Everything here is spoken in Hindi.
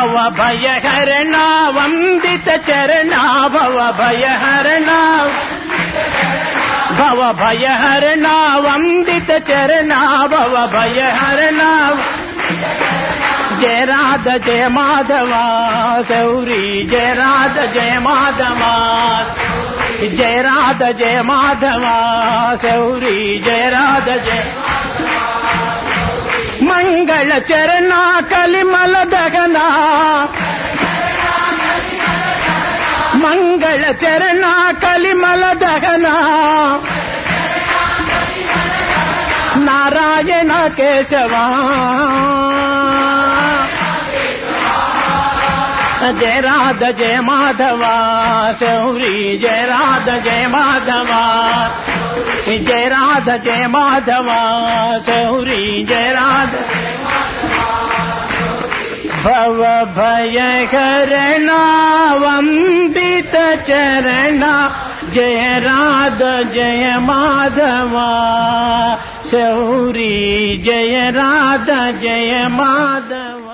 भव भय हरणा वंदित चरणा भव भय हरणा भव भय हरणा वंदित चरणा भव भय हरणा जय राध जय माधवा, सौरी जय राध जय माधवा। जय राध जय माधवा, सौरी जय राध जय ಮಂಗಳ ಚರಣ ಕಲಿಮಲ ದಗನ ಮಂಗಳ ಚರಣ ಕಲಿಮಲ ದಗನ ನಾರಾಯಣ ಕೇಶವ ಜಯ ರಾಧ ಜಯ ಮಾಧವ ಸೌರಿ ಜಯ ರಾಧ ಜಯ ಮಾಧವ जय राधा, जय माधवा, सौरी, जय राधा। भव भय करणा वन्दित चरणा, जय राधा, जय माधवा, सौरी, जय राधा, जय माधवा।